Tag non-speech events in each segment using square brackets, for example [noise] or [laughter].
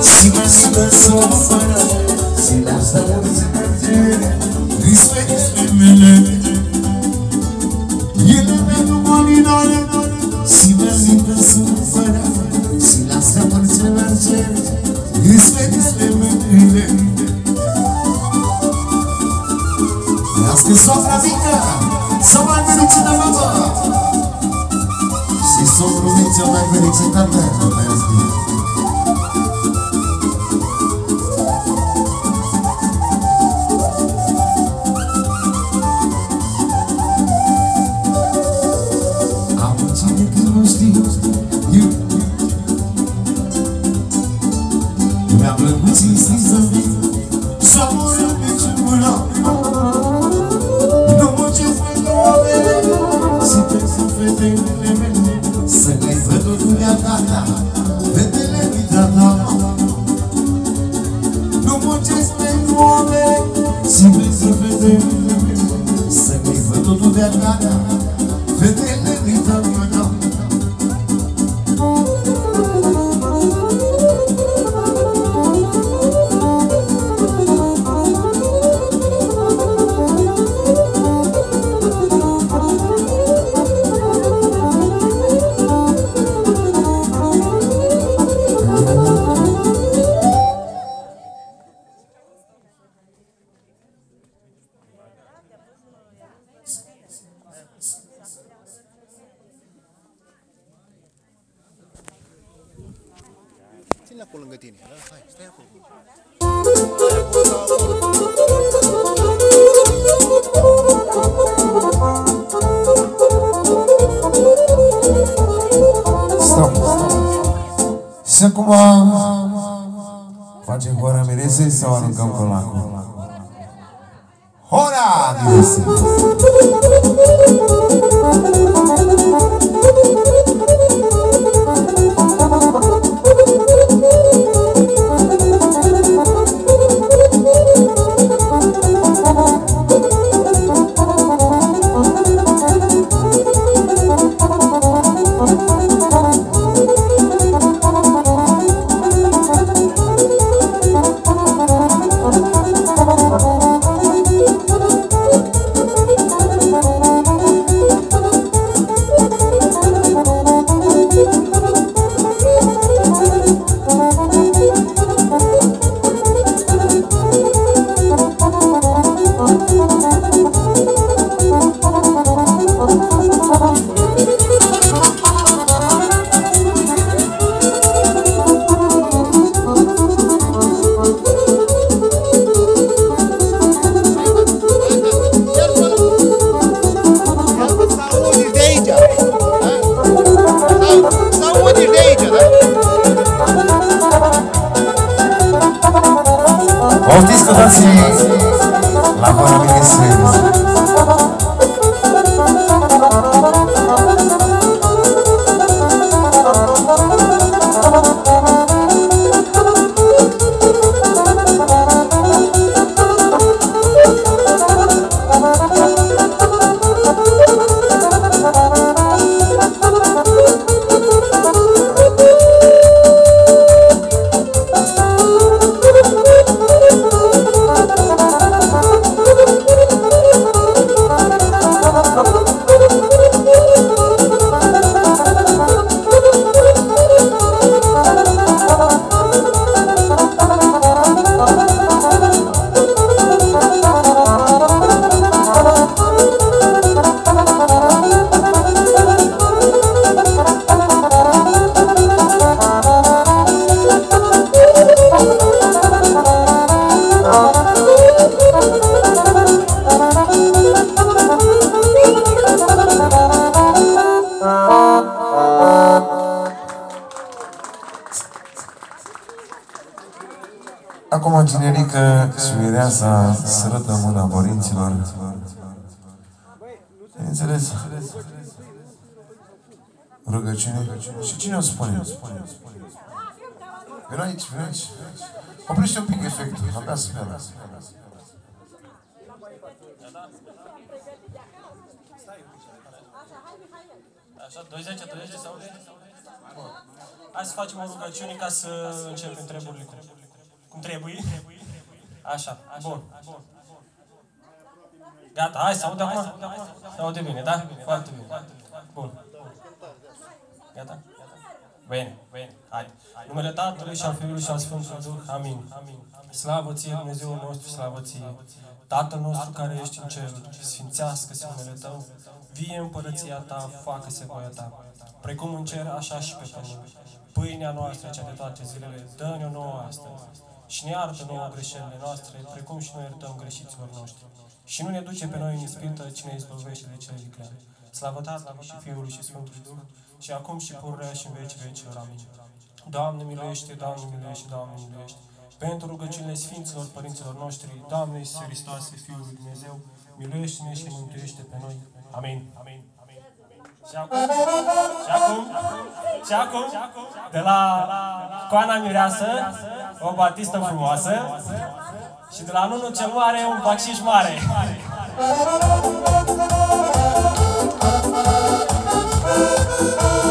Simas, simas, simas session ang kang lá. Hora! Rugăciune. Și cine o spune? Vino aici, vino aici. Oprește un pic efectul, abia să bea. Așa, 20, 20 sau Hai să facem o rugăciune ca să începem treburile cum, cum trebuie. Așa, bun. Gata, hai să aud acum. Se aude bine, da? Foarte bine. Bun. Gata? Bine, bine, hai. Numele Tatălui și al Fiului și al Sfântului Duh. Amin. Slavă ție, Dumnezeul nostru, slavă ție. Tatăl nostru care ești în cer, sfințească-se numele Tău. Vie împărăția Ta, facă-se voia Ta. Precum în cer, așa și pe pământ. Pâinea noastră, cea de toate zilele, dă-ne-o nouă astăzi. Și ne iartă nouă greșelile noastre, precum și noi iertăm greșiților noștri. Și nu ne duce pe noi în ispită, ci ne izbăvește de cele vicleane. Slavă Tatălui și Fiului și Sfântului Duh, și acum și pururea și în vecii vecilor. Amin. Doamne miluiește, Doamne miluiește, Doamne miluiește. Pentru rugăciunile Sfinților Părinților noștri, Doamne Iisuse Hristoase, Fiul lui Dumnezeu, miluiește-ne și mântuiește pe noi. Amin. Amin. Amin. Și acum, și acum, și acum, de la Coana Mireasă, o batistă frumoasă, și de la Nunu cel Mare, un bacșiș mare. Așa [laughs] că Oh, oh, oh.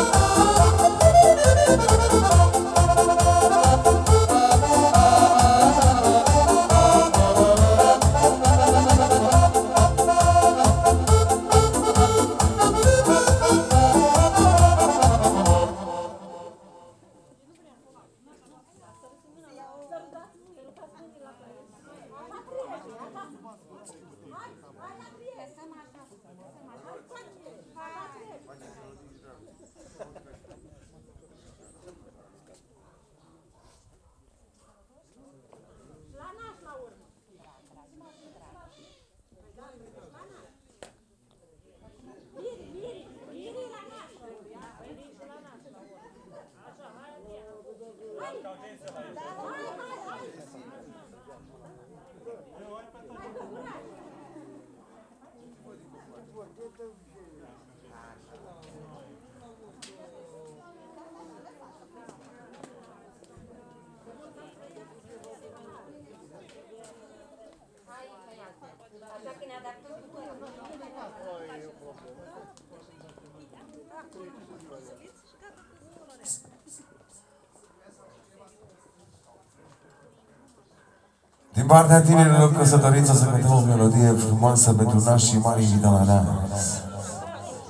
Din partea tinerilor căsătoriți o să cântăm o melodie frumoasă pentru nașii mari invită la neam.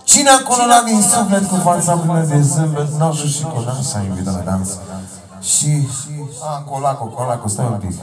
Cine acolo la din suflet cu fața plină de zâmbet, nașul și conașa invită la dans. Și, a, colacu, colacu, stai un pic.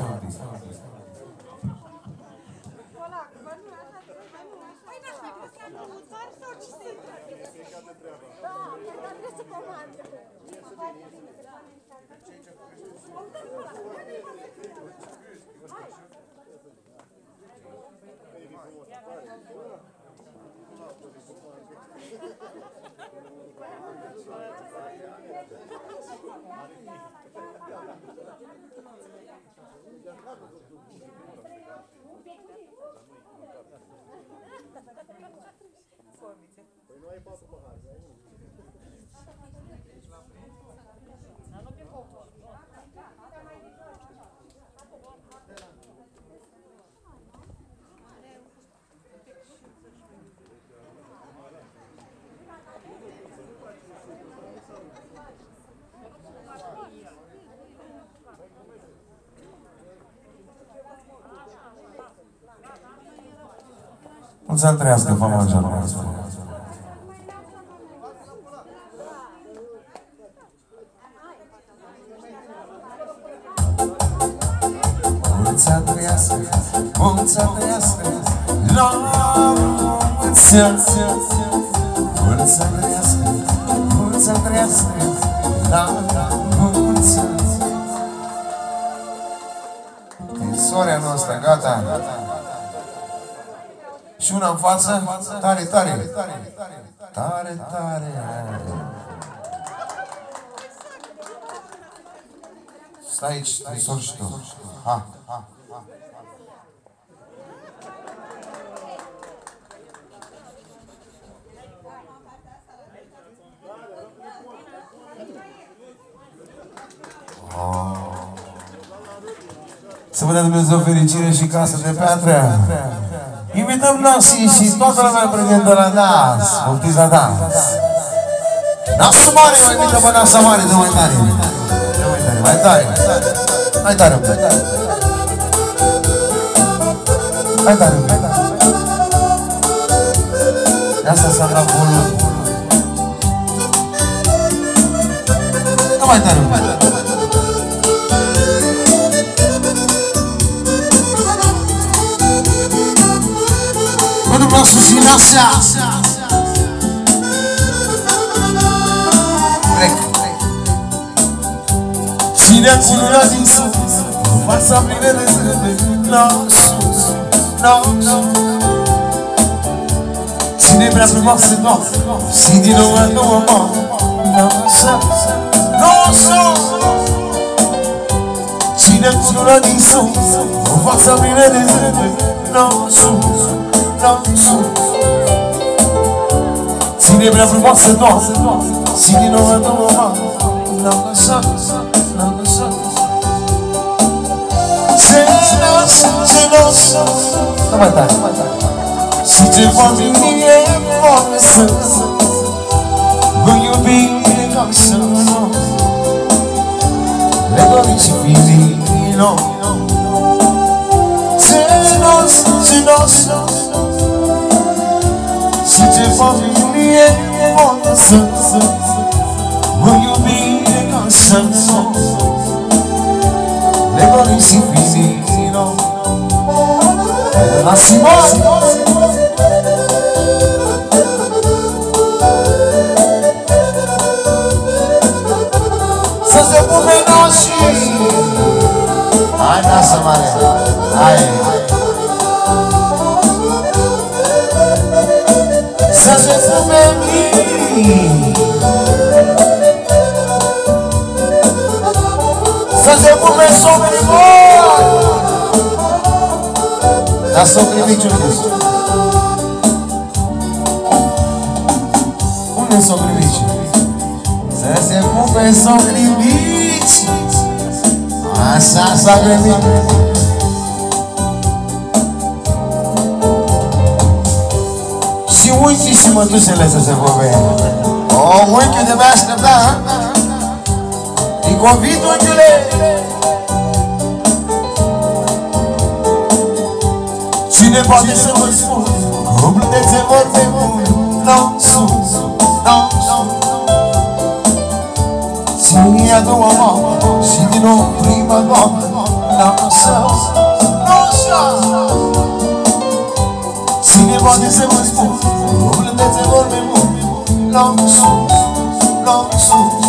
Mulți ani trăiască fama în jargon. Mulți ani trăiască, mulți ani trăiască, la mulți ani. Mulți ani trăiască, mulți ani trăiască, la mulți ani. E sorea noastră, gata. Și una în față, tare, tare. Tare, tare. Stai aici, te sol și tu. Ha, ha, ha. Să vă dea Dumnezeu fericire și casă de piatră. Invităm Nasi și toată lumea prezentă la dans. Poftiți la dans. Nasul mare, mai mică pe nasa mare, dă mai tare. Dă mai tare, mai tare. Mai tare, mai tare. Mai tare, mai tare. De asta s-a dat volum. Dă mai tare, mai tare. prossimo si rilassa Ecco Cine culo din sus Marsa plină de Si La sus, la sus Cine vrea frumos să mor Și din nou la nouă mor La sus, la sus Cine culo din sus Marsa plină de zgâne La sus nom Célébrez-vous ce nom Sinon, à tout C'est c'est Si tu vois une Will you be in the? Let go of you know. Such a familiar on the sunset Will you be the constant source? Never is infinite, you know Nasce mais Ai, nossa. Ai. Fazer comer sobre nós. Tá sobre 21 minutos. Comer sobre 20. Fazer comer sobre 20. Mas sobre 20. ሲውጭሽም አንዱ se Oh, work you the best of that. Te convido, Angele. Cine poate să mă spun, umblă de ce vorbim mult, nu sus, nu sus. Ține a doua mamă și din nou prima doamnă, n-am de ce mai spun Urlețelor pe mult Loc sus, loc sus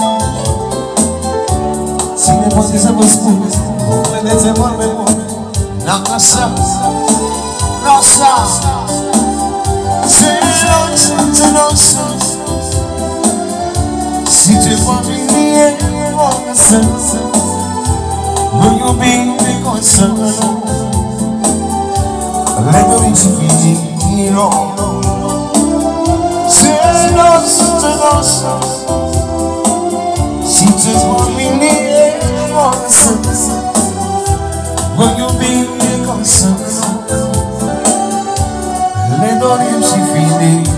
Ține poate să vă spun Urlețelor pe mult N-am lăsat Rosa Zeros, zeros Și ce familie o să Mă iubim de consolo Legării și fidii mio se non se non si tu uomini e forse. Voglio bene con sano le donne si fini.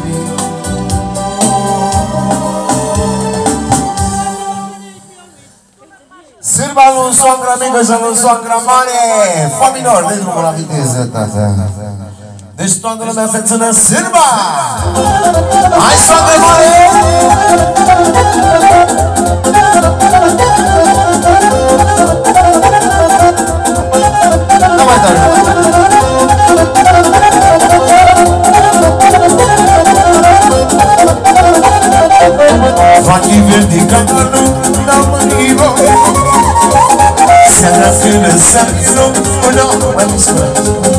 Sirba non so grammi, non so grammare, fa minore, dentro con la vitesse. Dışlandırın efetine sırma. Ayşe Befa'yı. Tamam efendim. Fakir verdi kadını namiro Serafine sakino namiro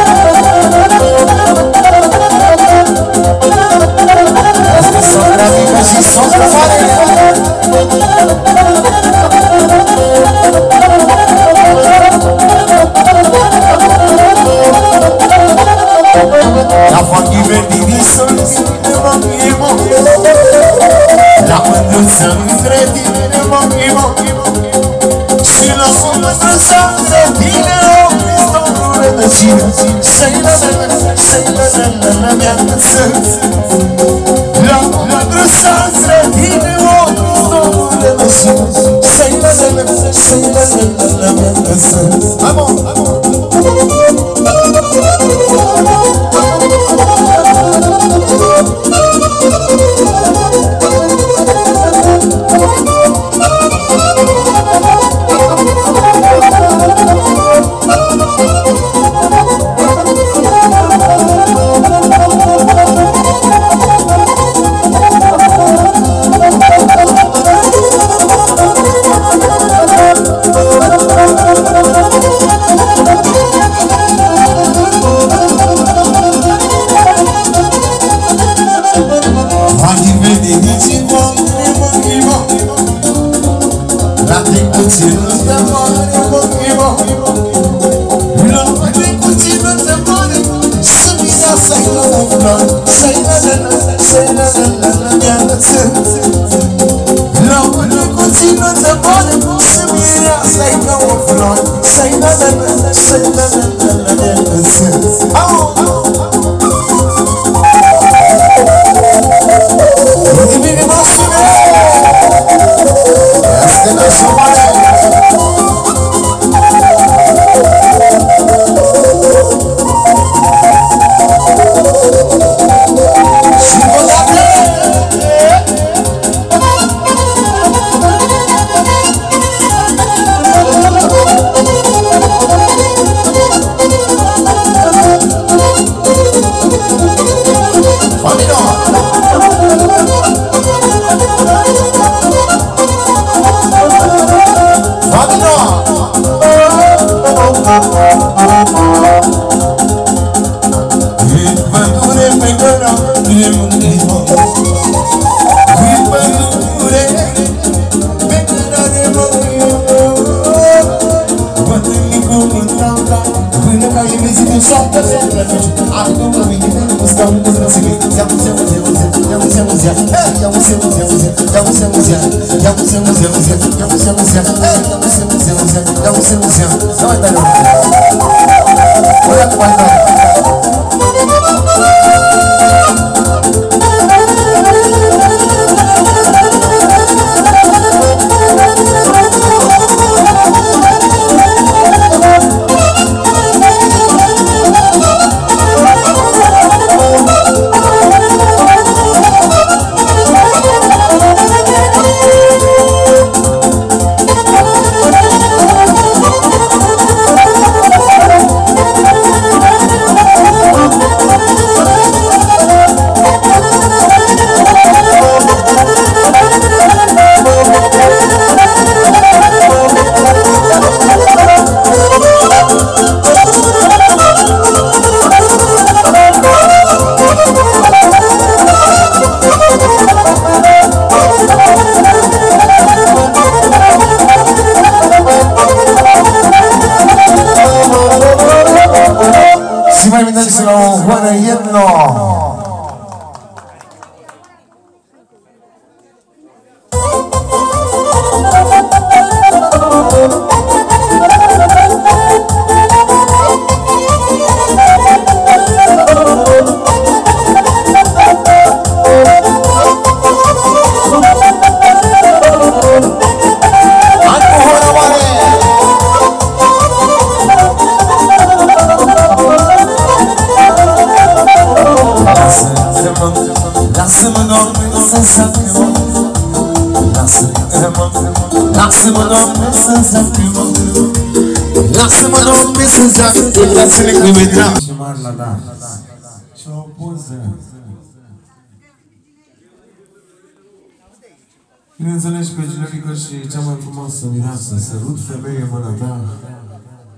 Bineînțeles pe generică și cea mai frumoasă mireasă, sărut femeie mâna ta,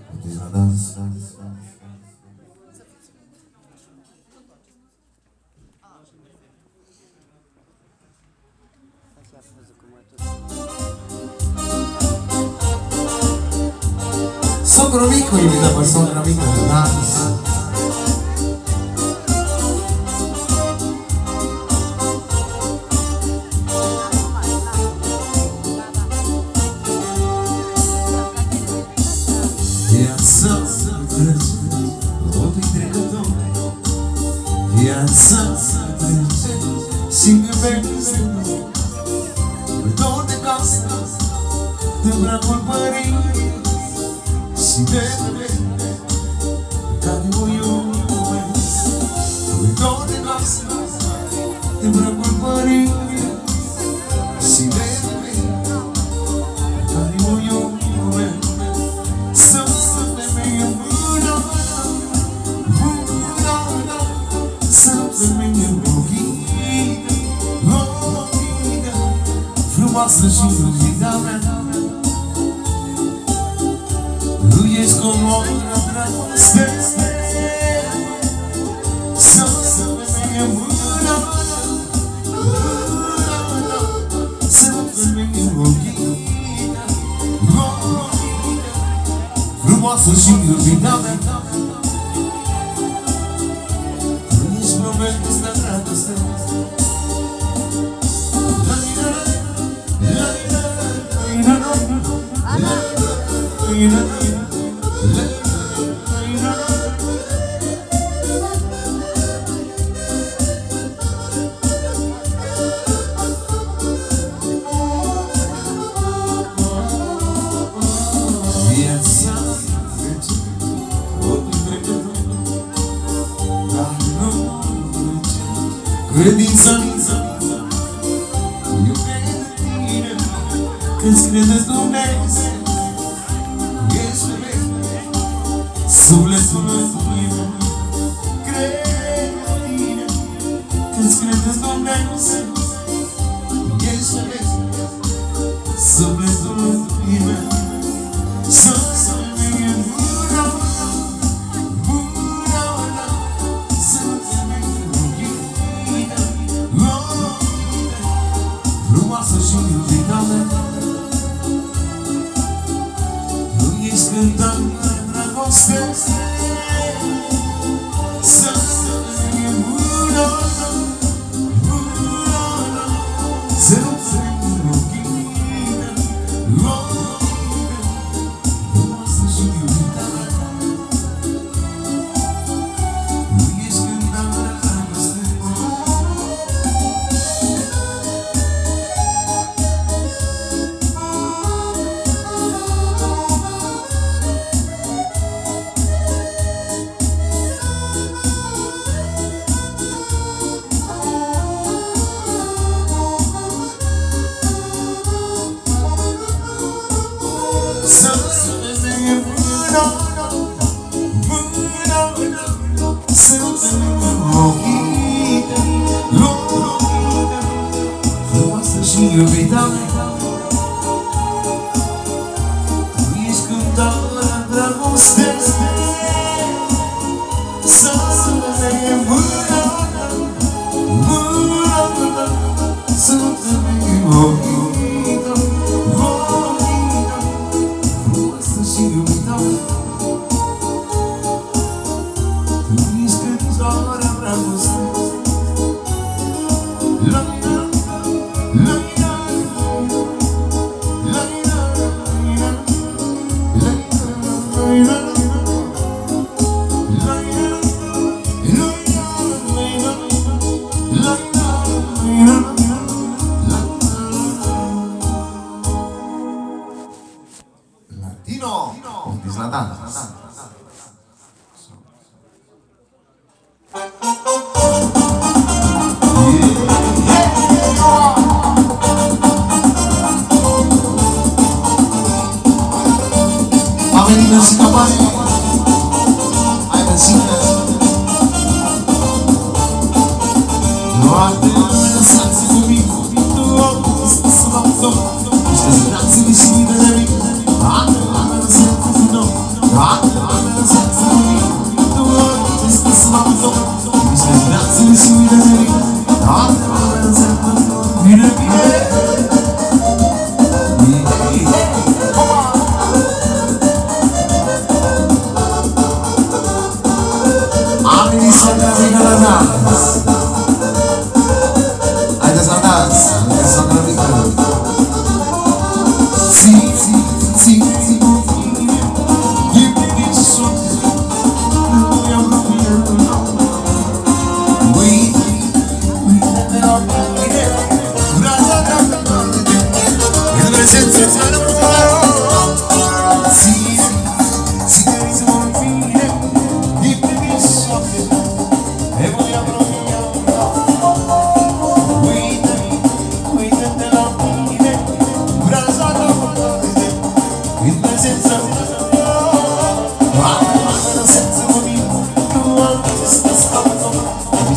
puteți la dans. Yes, sing a very With all the gossip, the brown body, she did Daddy, will you always? With all the gossip, the brown body. frumoasă și rujiga mea. Tu ești comodul dragoste. Să să mâine mâna Să mâine ochiul Frumoasă și rujiga mea. you.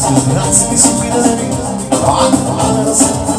siz nasıl bir süpürleri? Bak bana nasıl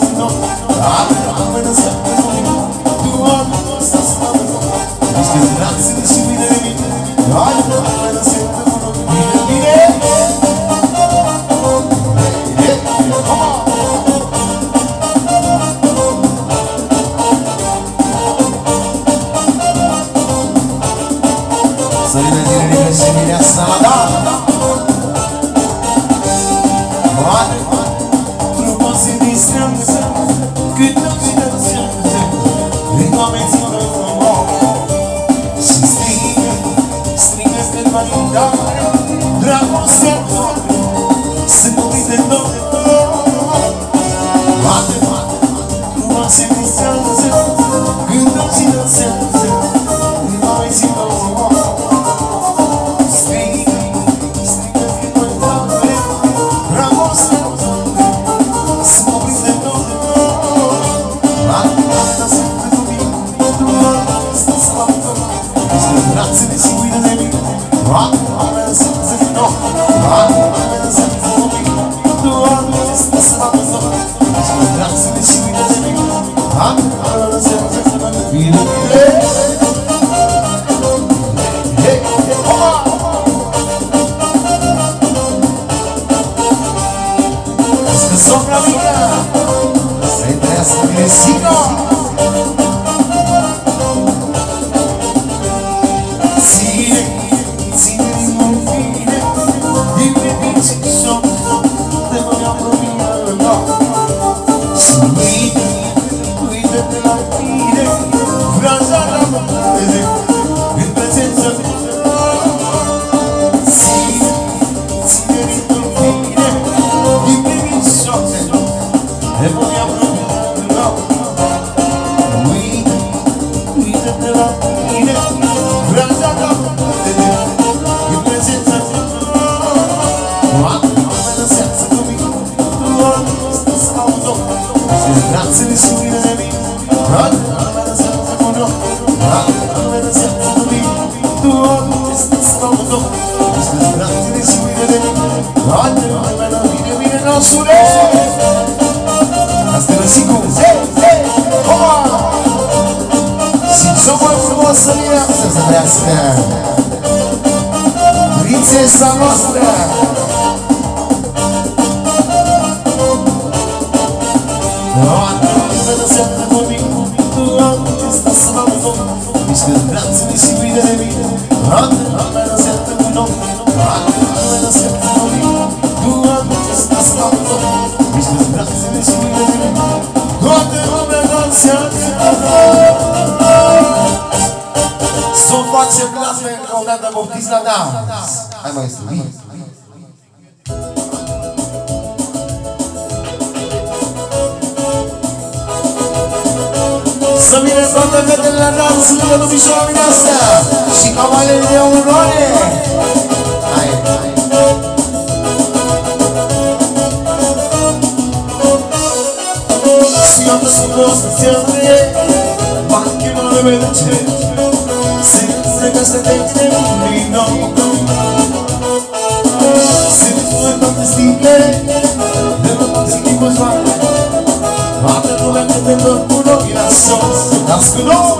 Lord.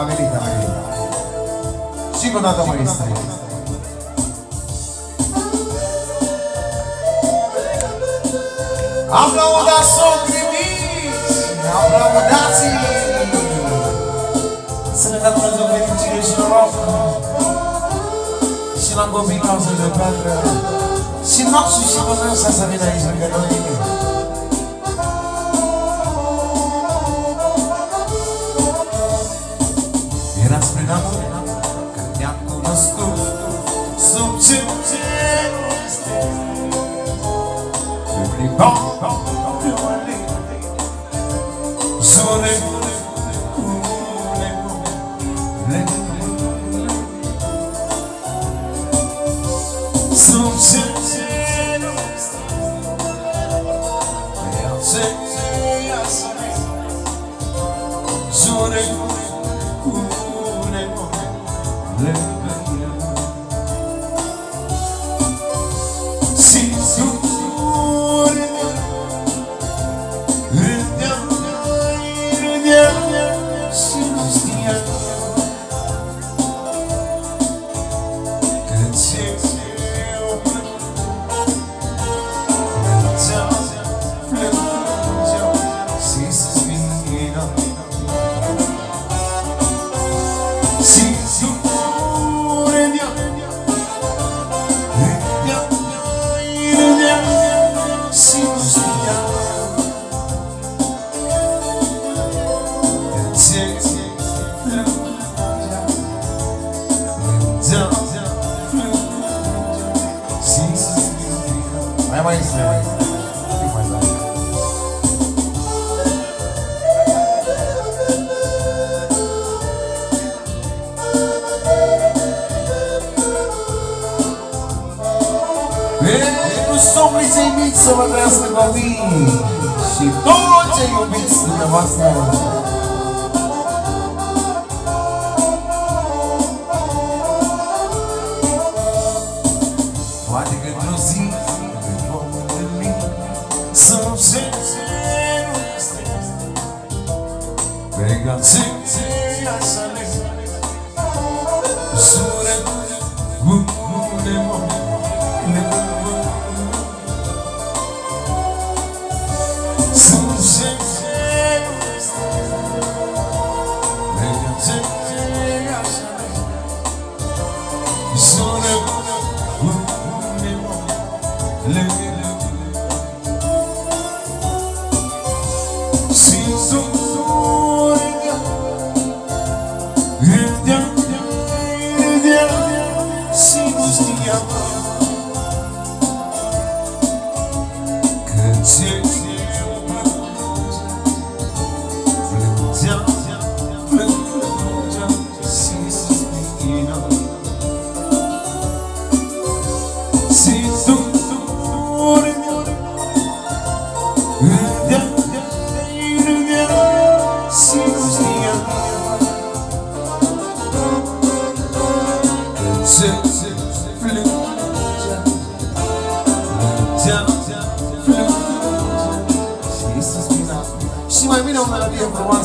habilidade. Diga na tua isso aí. o da aplauda-se. Será que nós vamos tirar esse louco? Se não governar os meus padrões, se nós suscitamos essa vida aí, já ganhou ninguém. Everybody. Și toți cei iubiți dumneavoastră. Poate că într-o zi ne vom întâlni Sub cerul este Pe canția să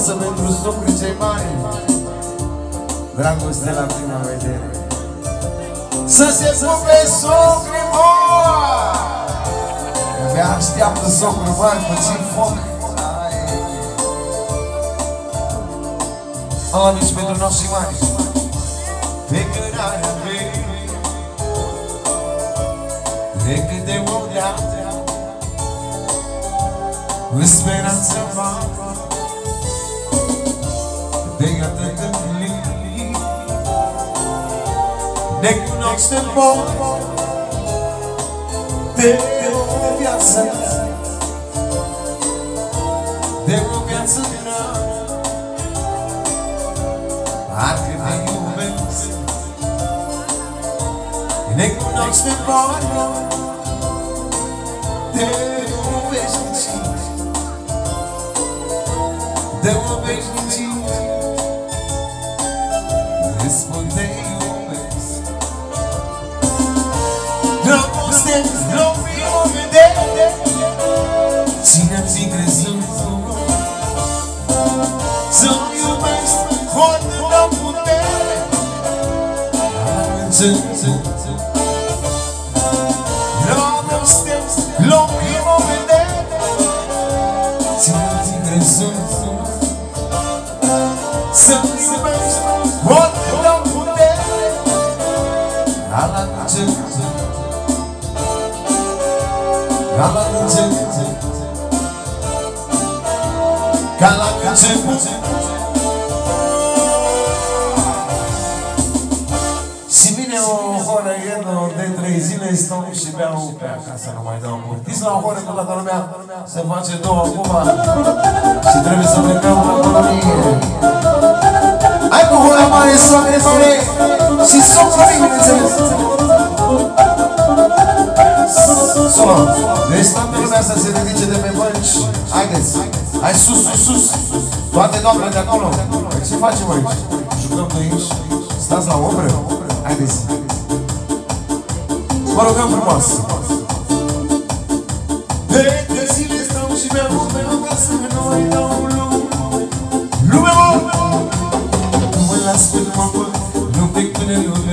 frumoasă pentru socrii cei mari. Dragoste la prima vedere. Să se pupe socrii mari Abia așteaptă socrul mari cu ce foc. Ai. Am adus pentru noștri mari. Pe cărarea mea De câte ori În speranță vagă Nego não se move Teve ação Deu confiança não Há que vem o vento. Nego não se move Deu um beijo Deu um beijo vedere Ține-ți crezând Să-mi iubesc foarte la putere. Înțeleg Dragoste, nu fi o vedere Ține-ți crezând Să-mi iubesc foarte la putere. La început Ca la început Ca la început Și vine o horă iernă de trei zile, stau și beau pe acasă, nu mai dau curtis la o horă cu toată lumea, se face două acum și trebuie să plecăm la colonie. Hai cu hora mare, soacre mare și socră mic, bineînțeles. Solo, deci toată lumea să se ridice de pe bănci. Haideți, hai sus, sus, sus. Toate doamnele de acolo. Păi ce facem aici? Jucăm de aici? Stați la ombră? Haideți. Vă rugăm frumos. De, de zile stau și mi-am pe acasă, nu mai dau lume. Lume, mă! Nu mă las până mă văd, nu plec până lume,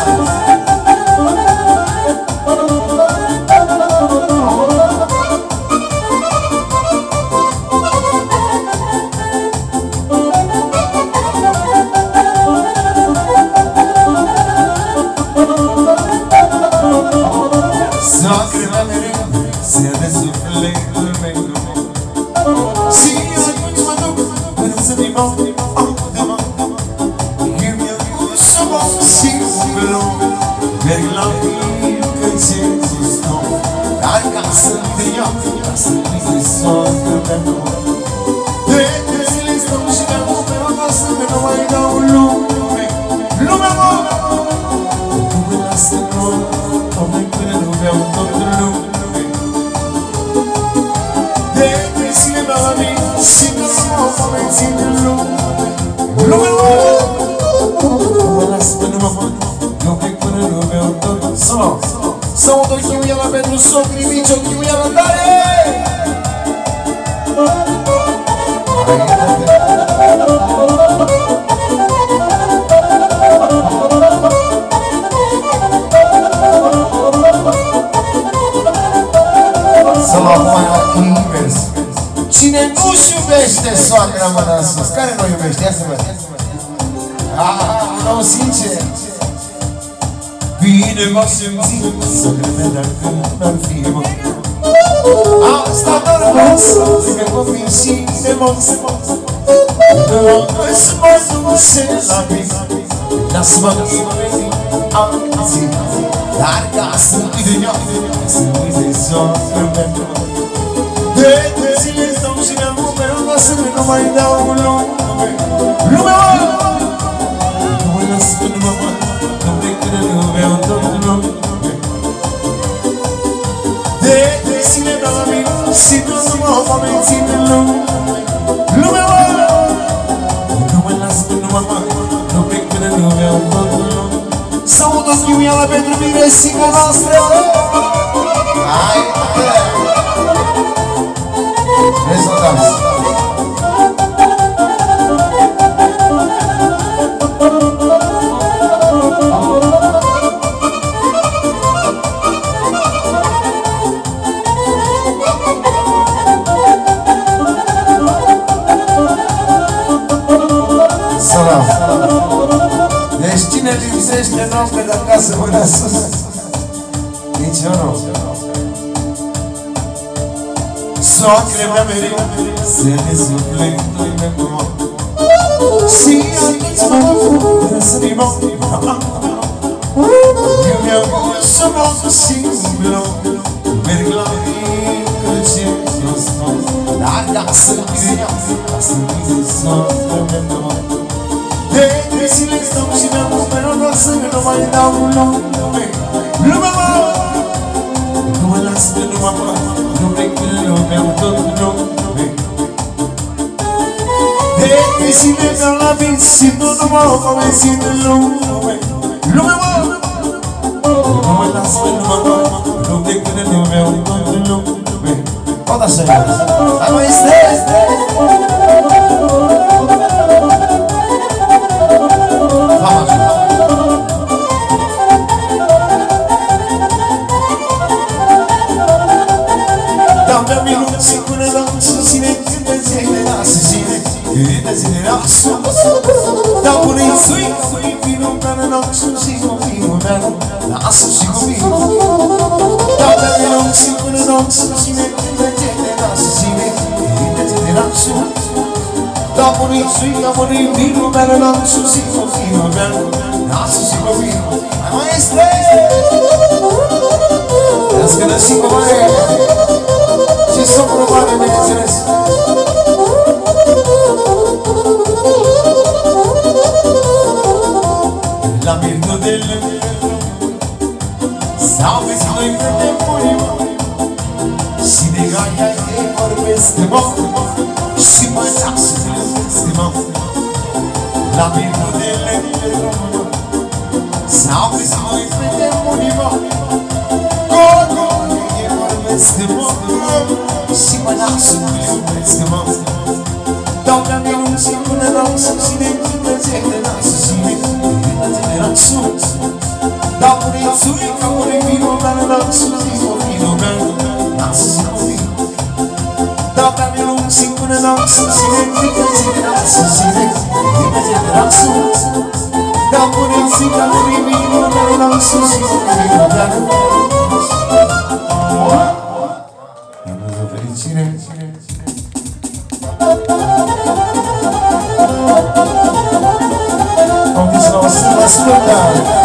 că nu mă mențin în lume Lume mă Nu mă las până mă mă Nu plec până nu beau tot Solo Să o doi chiuiala pentru socrii mici O chiuiala tare! Să nu-și iubește soacra mâna în sus? Care nu iubește? Ia să văd. Ah, nu, sincer. Bine m-a simțit să crede dacă n-ar fi mă. Am stat nervos, lângă copii și de moț. Să mă duce la mine, lasă-mă, am zi. Dar ca să uite ea, să uite soacră mea. De, de zile stau și mi-am cumpărat o casă, nu mai dau lume. Lume, mă! Nu mă las până mă mă, nu plec până nu beau tot lume. De, de zile mi-am amintit și tot nu mă mențin în lume. Lume, mă! Nu mă las până mă mă, nu plec până nu beau tot lume. Să aud o chiuială pentru miresica noastră. Hai, bă! Dansi? Salam. Deci cine lipsește noapte de acasă nu. Soacre mea mereu Se ne sufletul meu Și atunci mă duc să-mi mă Eu mi-am pus să mă simplu Merg la mică ce sus Dar ca să-mi vine Ca să-mi vine soacră mea De trei zile stau și mi-am pus pe rog Să nu mai dau lume. Lume mă Nu mă las pe amor No pequeno aumentando Ensine meu lábio, ensino no morro, ensino lume Lume, amor. Não é nascer no é é é amor. No pequeno aumentando lume Roda, senhora Agora, esteja, esteja vinul până la susține Vinul meu. La susține vinul Doamne, minuți până la susține Câte zile la susține Câte zile la sus Dar pune-i sui Dar pune-i vinul până la susține Vinul meu. La susține vinul Hai maestre! Las că năsim cu mare și sunt probare, bineînțeles. La mirtul de lângă. S-au văzut noi de murim Și de aia te vorbesc mă Și mă lasă de lângă mă. La mirtul de lângă. S-au văzut noi de murim Gogo, te vorbesc mă și mă las să mă iubesc mă. Dau ca mea un singur de la susține Când ți de la susține Când ți de la sus Dau prețui ca un vino Dar la susține o vino mea La susține o vino Dau ca mea un singur de la susține Când ți de la susține Când ți de la sus Dau prețui ca un vino Dar la susține o vino mea Am Africa.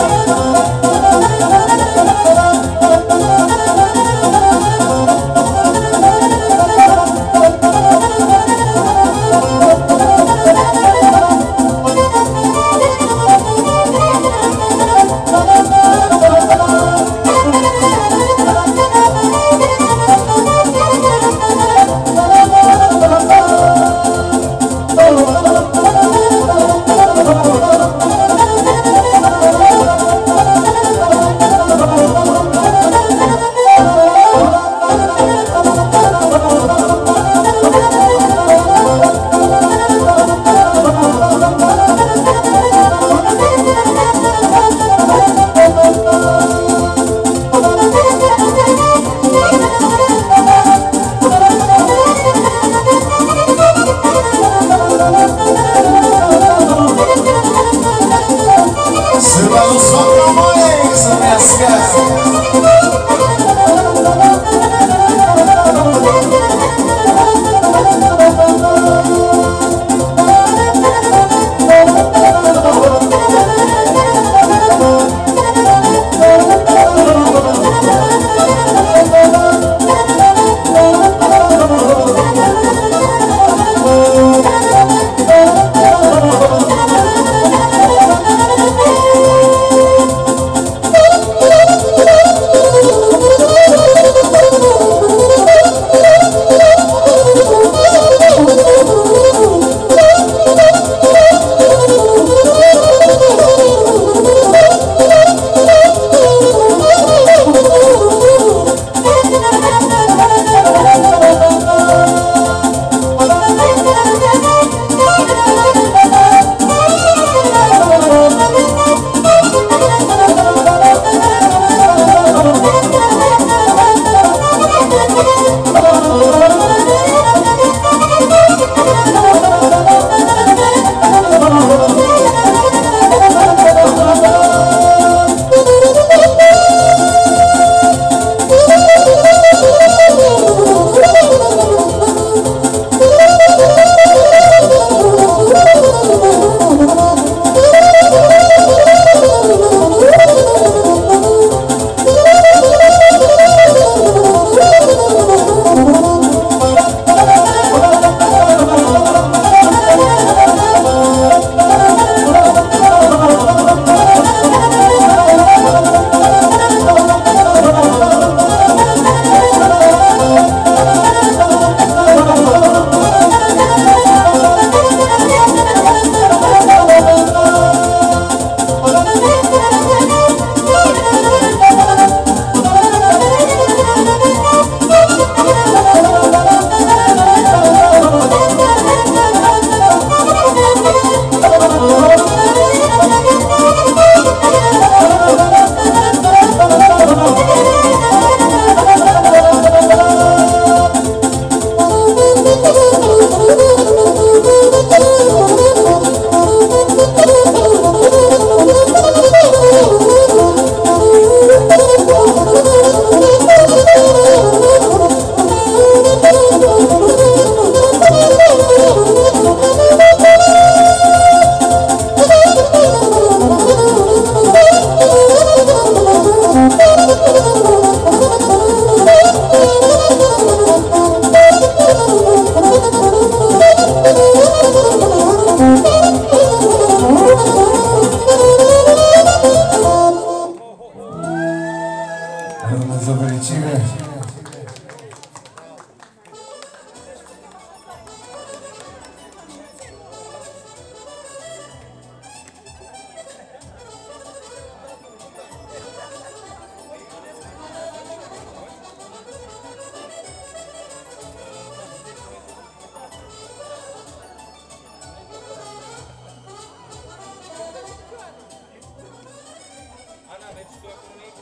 sebelah kuning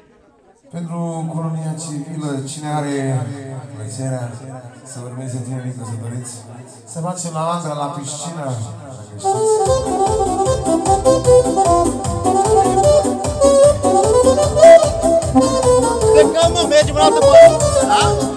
Thank you. Pentru colonia civilă, cine are plăcerea să urmeze tinerii căsătoriți, să facem la Andra, la piscină, dacă știți. Plecăm, mă, mergem la altă parte. Da?